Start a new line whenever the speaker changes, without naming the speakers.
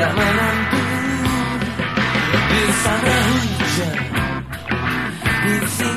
tidak menentu Di sana hujan. Di sini